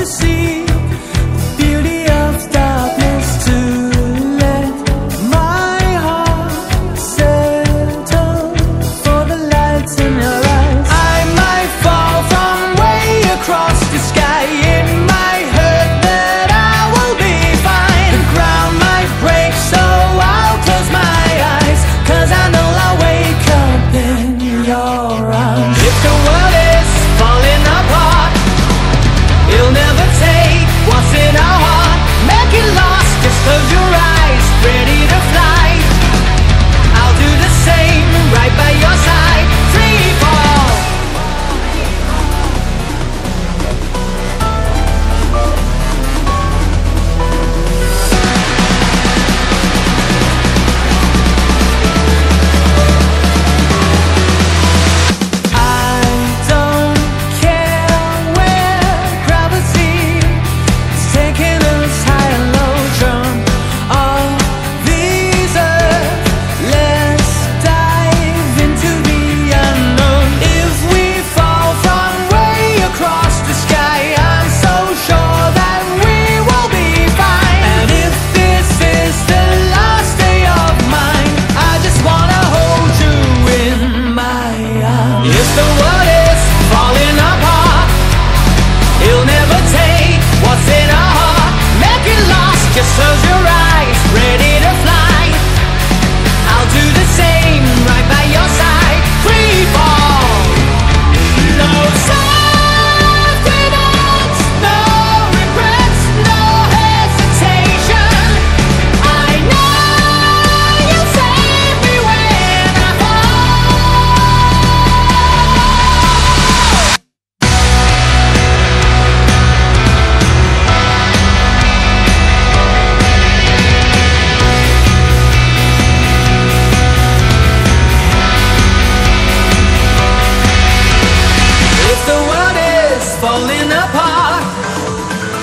to see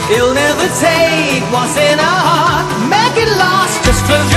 You'll never take what's in our heart. Make it last. Just close